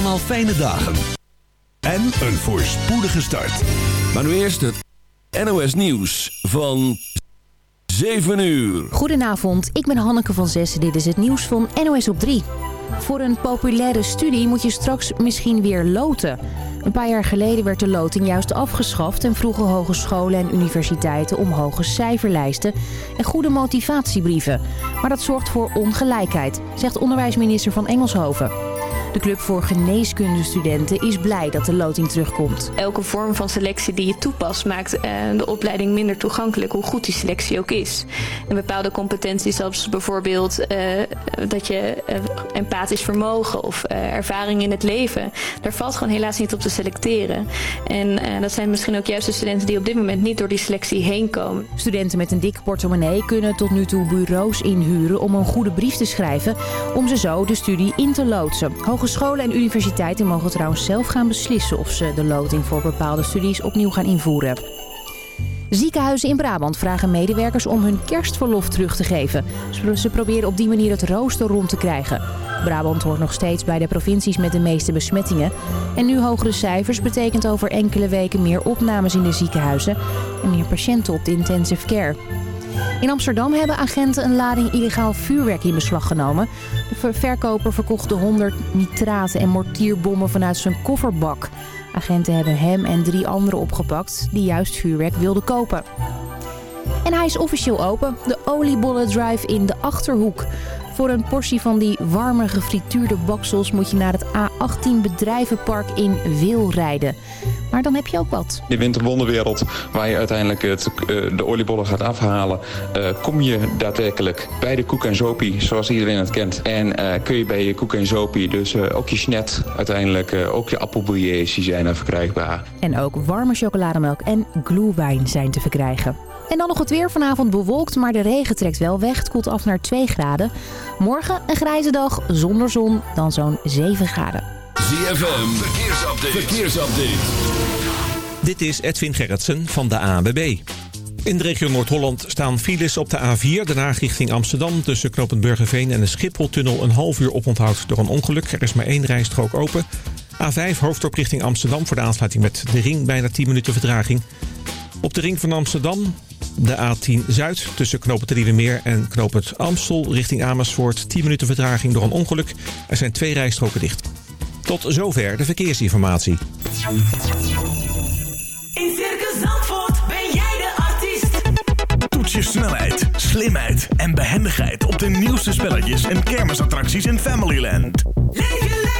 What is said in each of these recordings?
allemaal fijne dagen. En een voorspoedige start. Maar nu eerst het NOS Nieuws van 7 uur. Goedenavond, ik ben Hanneke van Zessen. Dit is het nieuws van NOS op 3. Voor een populaire studie moet je straks misschien weer loten. Een paar jaar geleden werd de loting juist afgeschaft... en vroegen hogescholen en universiteiten om hoge cijferlijsten... en goede motivatiebrieven. Maar dat zorgt voor ongelijkheid, zegt onderwijsminister van Engelshoven. De Club voor Geneeskundestudenten is blij dat de loting terugkomt. Elke vorm van selectie die je toepast maakt eh, de opleiding minder toegankelijk, hoe goed die selectie ook is. En bepaalde competenties, zoals bijvoorbeeld uh, dat je uh, empathisch vermogen of ervaring in het leven, daar valt gewoon helaas niet op te selecteren. En dat zijn misschien ook juist de studenten die op dit moment niet door die selectie heen komen. Studenten met een dikke portemonnee kunnen tot nu toe bureaus inhuren om een goede brief te schrijven, om ze zo de studie in te loodsen. Hogescholen en universiteiten mogen trouwens zelf gaan beslissen of ze de loting voor bepaalde studies opnieuw gaan invoeren. Ziekenhuizen in Brabant vragen medewerkers om hun kerstverlof terug te geven. Ze proberen op die manier het rooster rond te krijgen. Brabant hoort nog steeds bij de provincies met de meeste besmettingen. En nu hogere cijfers betekent over enkele weken meer opnames in de ziekenhuizen... en meer patiënten op de intensive care. In Amsterdam hebben agenten een lading illegaal vuurwerk in beslag genomen. De verkoper verkocht 100 nitraten en mortierbommen vanuit zijn kofferbak. Agenten hebben hem en drie anderen opgepakt die juist vuurwerk wilden kopen. En hij is officieel open, de oliebollen drive in de Achterhoek. Voor een portie van die warme gefrituurde baksels moet je naar het A18 bedrijvenpark in Wil rijden. Maar dan heb je ook wat. De winterwonderwereld waar je uiteindelijk het, uh, de oliebollen gaat afhalen... Uh, kom je daadwerkelijk bij de koek en zopie, zoals iedereen het kent. En uh, kun je bij je koek en zopie, dus ook je snet uiteindelijk... ook je appelbouillés, die zijn er verkrijgbaar. En ook warme chocolademelk en glühwein zijn te verkrijgen. En dan nog het weer. Vanavond bewolkt, maar de regen trekt wel weg. Het koelt af naar 2 graden. Morgen een grijze dag, zonder zon, dan zo'n 7 graden. ZFM, verkeersupdate. verkeersupdate. Dit is Edwin Gerritsen van de ANWB. In de regio Noord-Holland staan files op de A4, daarna richting Amsterdam... tussen knooppunt Burgerveen en de Schipholtunnel een half uur oponthoud door een ongeluk. Er is maar één rijstrook open. A5 hoofddorp richting Amsterdam voor de aansluiting met de ring, bijna 10 minuten vertraging. Op de ring van Amsterdam de A10 Zuid tussen knooppunt Meer en knooppunt Amstel richting Amersfoort. 10 minuten vertraging door een ongeluk. Er zijn twee rijstroken dicht. Tot zover de verkeersinformatie. In Circus Zandvoort ben jij de artiest. Toets je snelheid, slimheid en behendigheid op de nieuwste spelletjes en kermisattracties in Familyland. Leef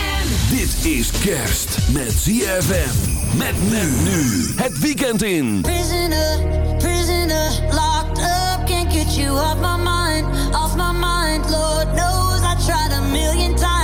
Dit is kerst met ZFM. Met men nu. Het weekend in. Prisoner, prisoner, locked up, can't get you off my mind, off my mind. Lord knows I tried a million times,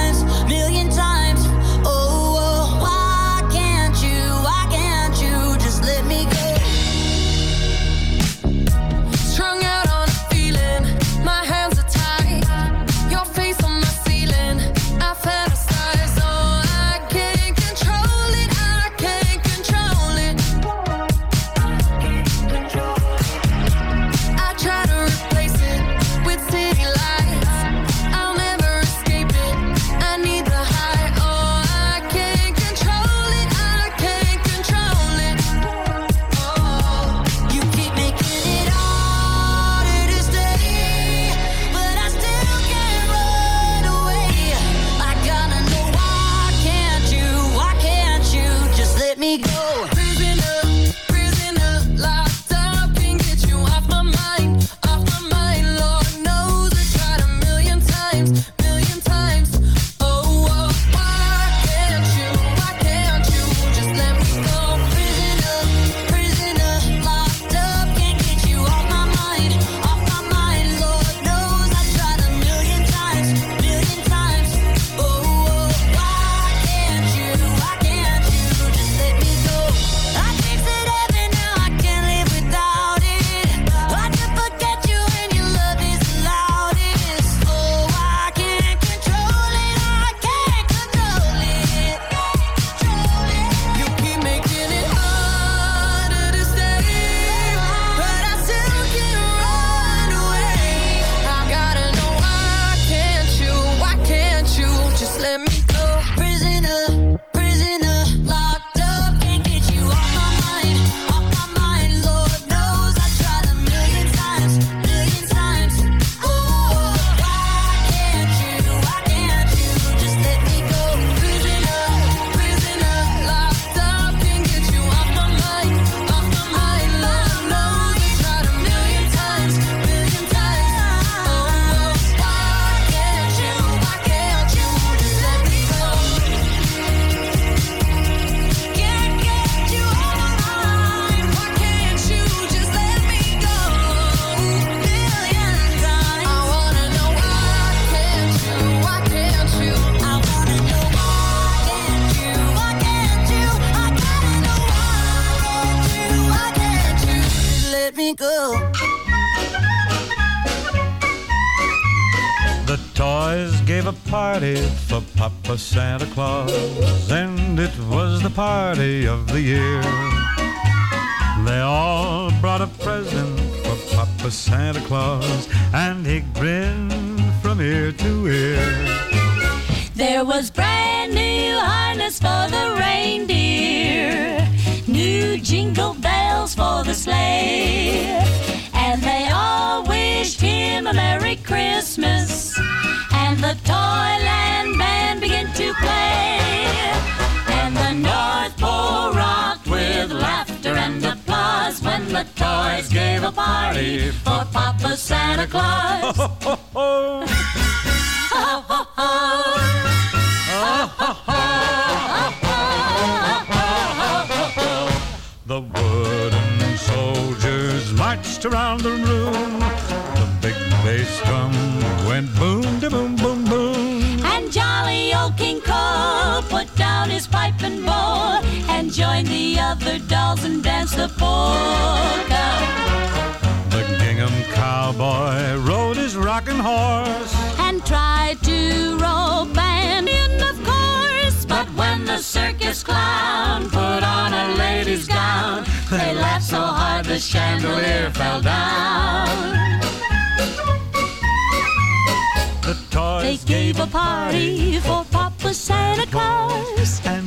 The toys gave a party for Papa Santa Claus. The wooden soldiers marched around the room and the other dolls and danced the polka. The gingham cowboy rode his rocking horse. And tried to rope and in, of course. But when the circus clown put on a lady's gown, they laughed so hard the chandelier fell down. The toys They gave a party for Papa Santa Claus. and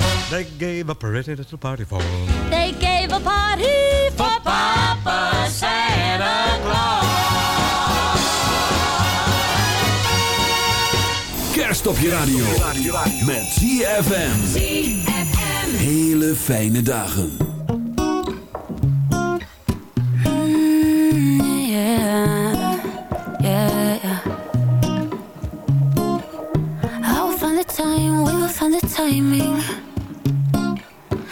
They gave a pretty little party for They gave a party for Papa Santa Claus. kerst op je radio. Met ZFM. Hele fijne dagen. yeah,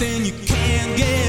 something you can't get.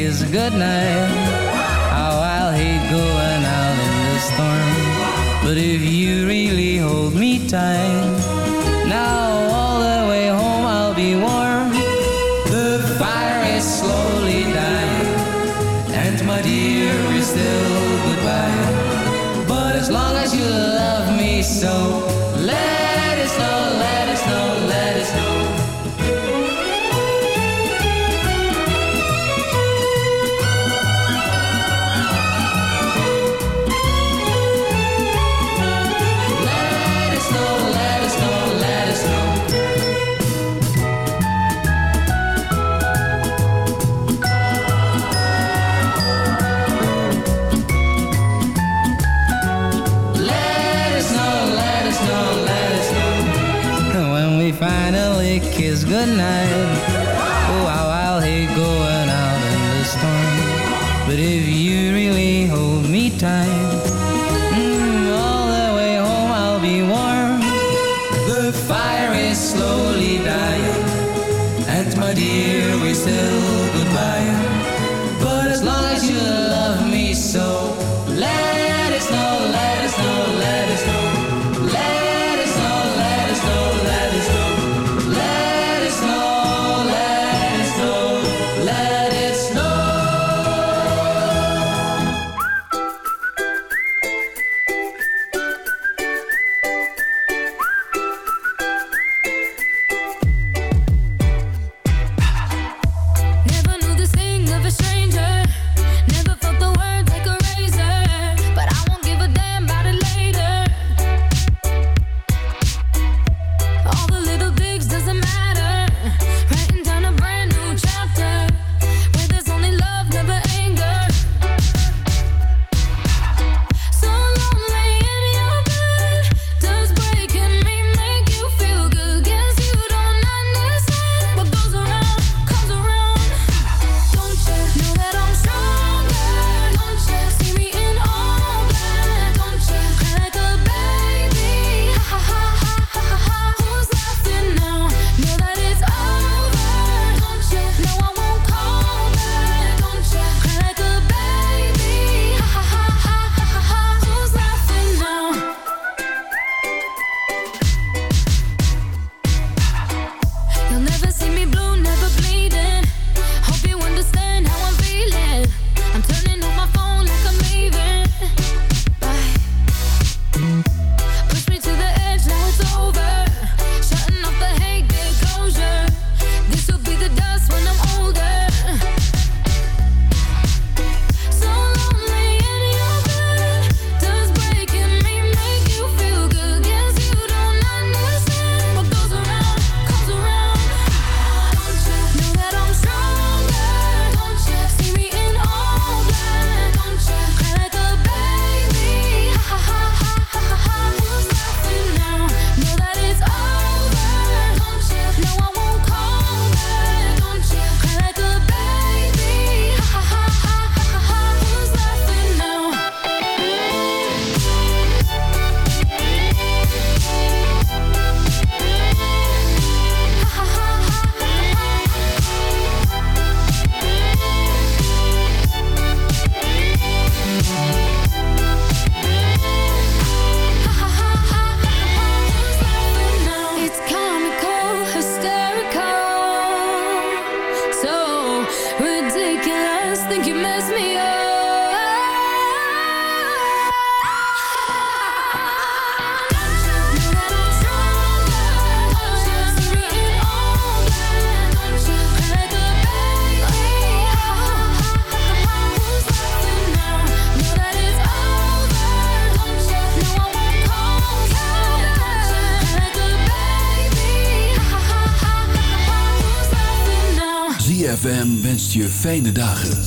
is a good night. How I'll hate going out in the storm. But if you really hold me tight je fijne dagen.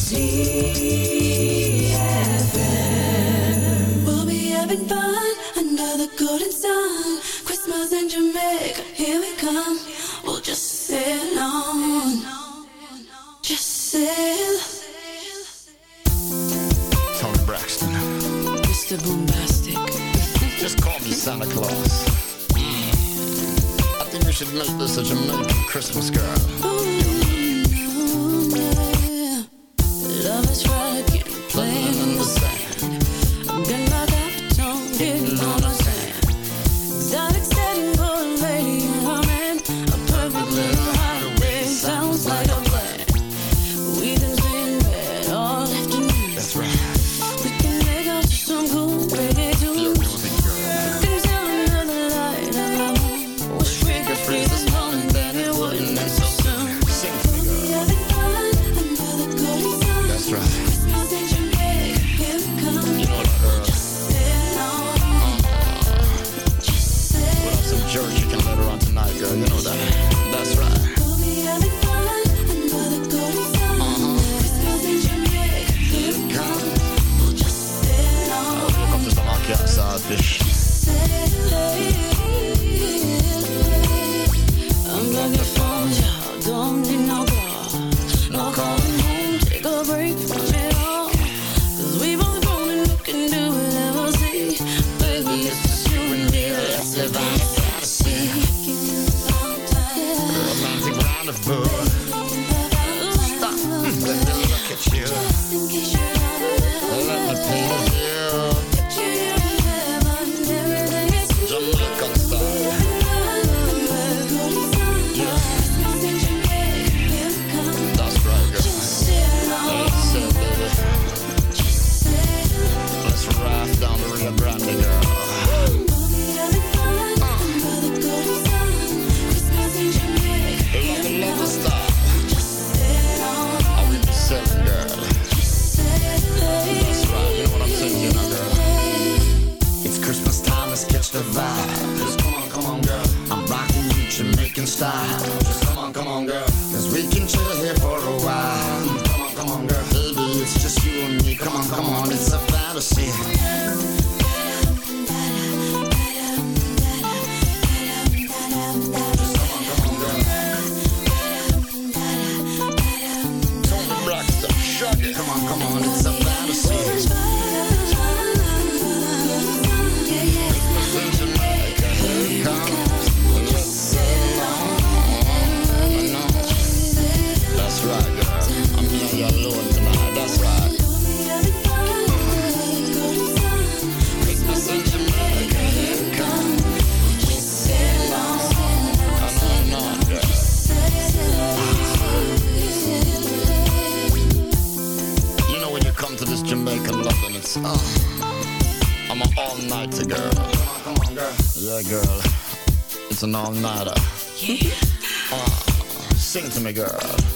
To my girl.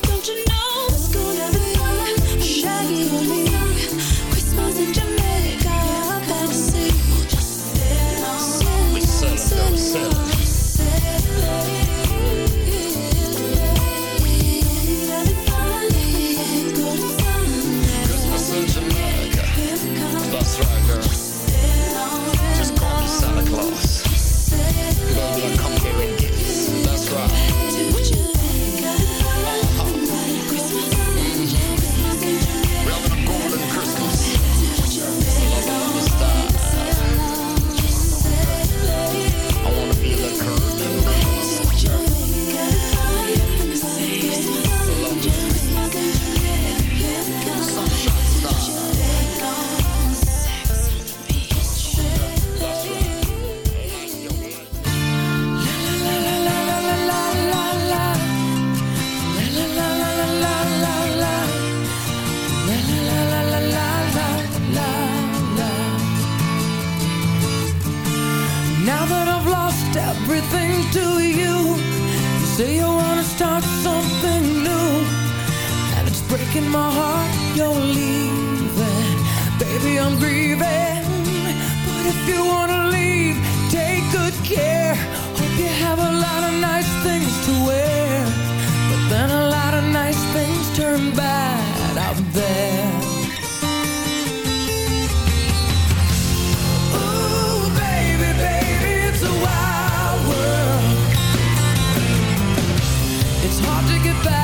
Hard to get by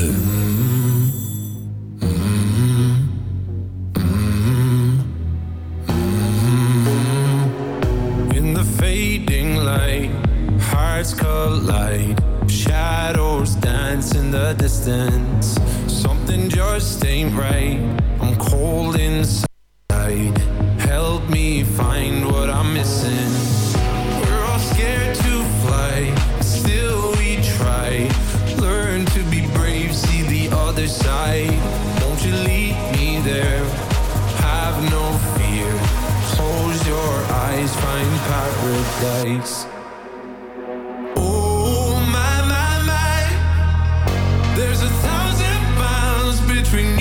mm-hmm a thousand miles between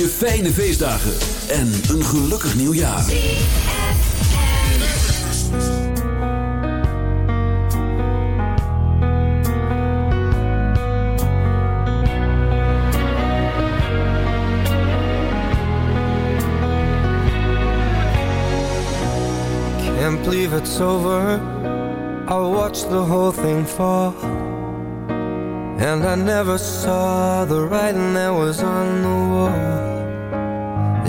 je fijne feestdagen en een gelukkig nieuwjaar. Can't believe it's over. I watched the whole thing fall. And I never saw the writing that was on the wall.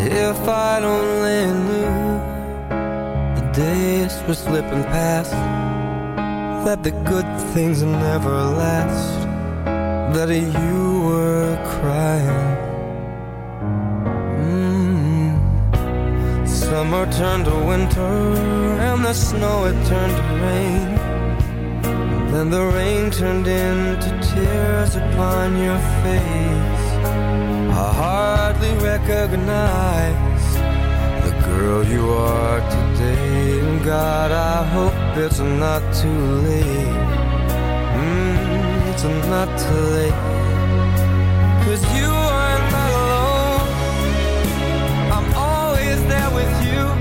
If I'd only knew the days were slipping past, that the good things never last, that you were crying. Mm. Summer turned to winter, and the snow it turned to rain. Then the rain turned into tears upon your face. Hardly recognize the girl you are today. And God, I hope it's not too late. Mm, it's not too late. Cause you are not alone. I'm always there with you.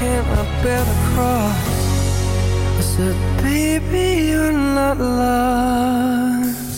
you cannot bear the cross. I said, baby, you're not lost.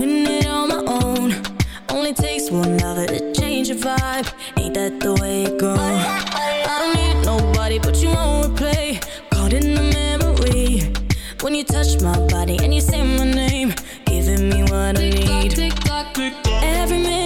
doing it on my own. Only takes one lover to change your vibe. Ain't that the way it goes? I don't need nobody but you on replay. Caught in the memory. When you touch my body and you say my name Giving me what I need. Every minute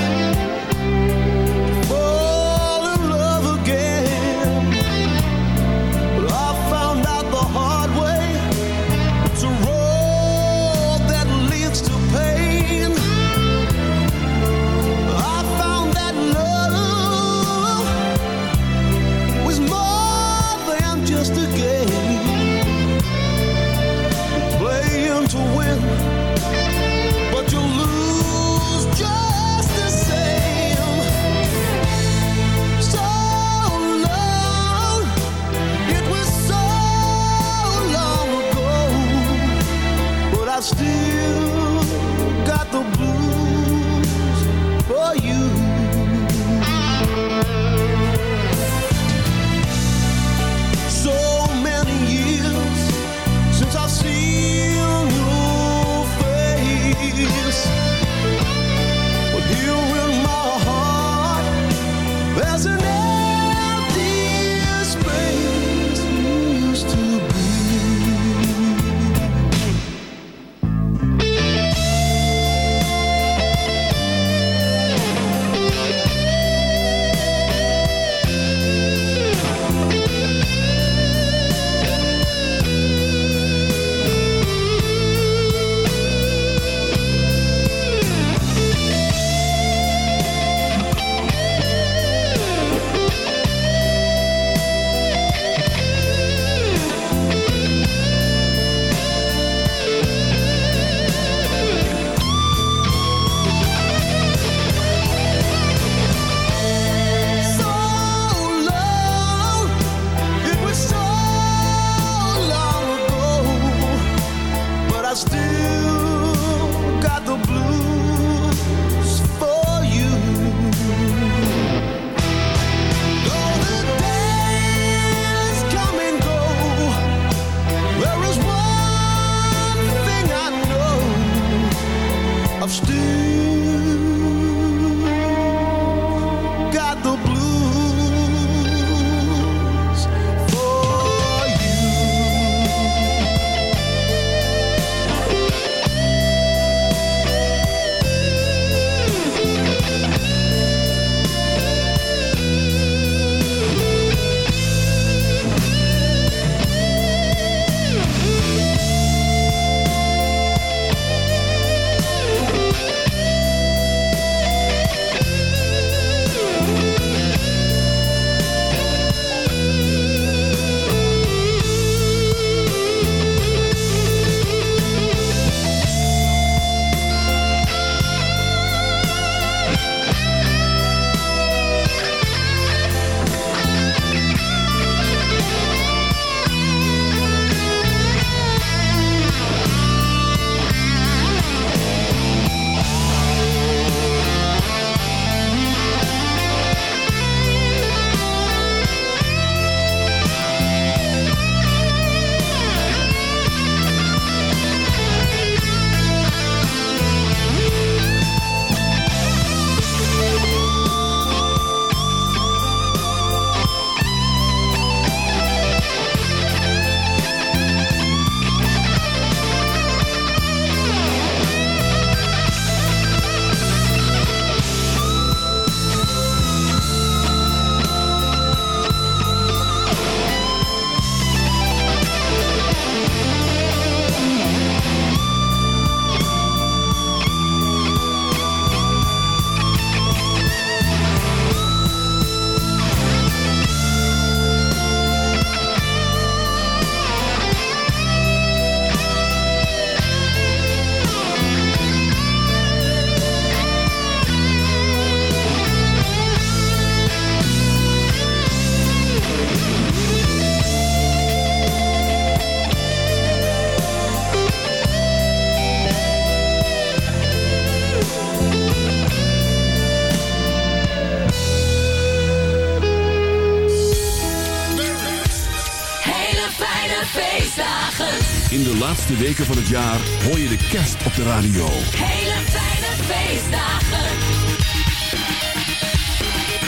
Weken van het jaar hoor je de kerst op de radio. Hele fijne feestdagen.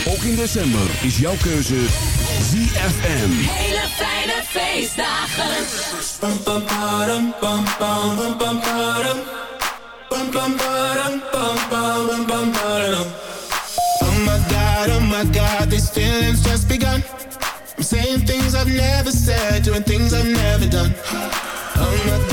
Ook in december is jouw keuze ZFM. Hele fijne feestdagen. Oh my god, oh my god, these feelings just begun. I'm saying things I've never said, doing things I've never done. Oh my god,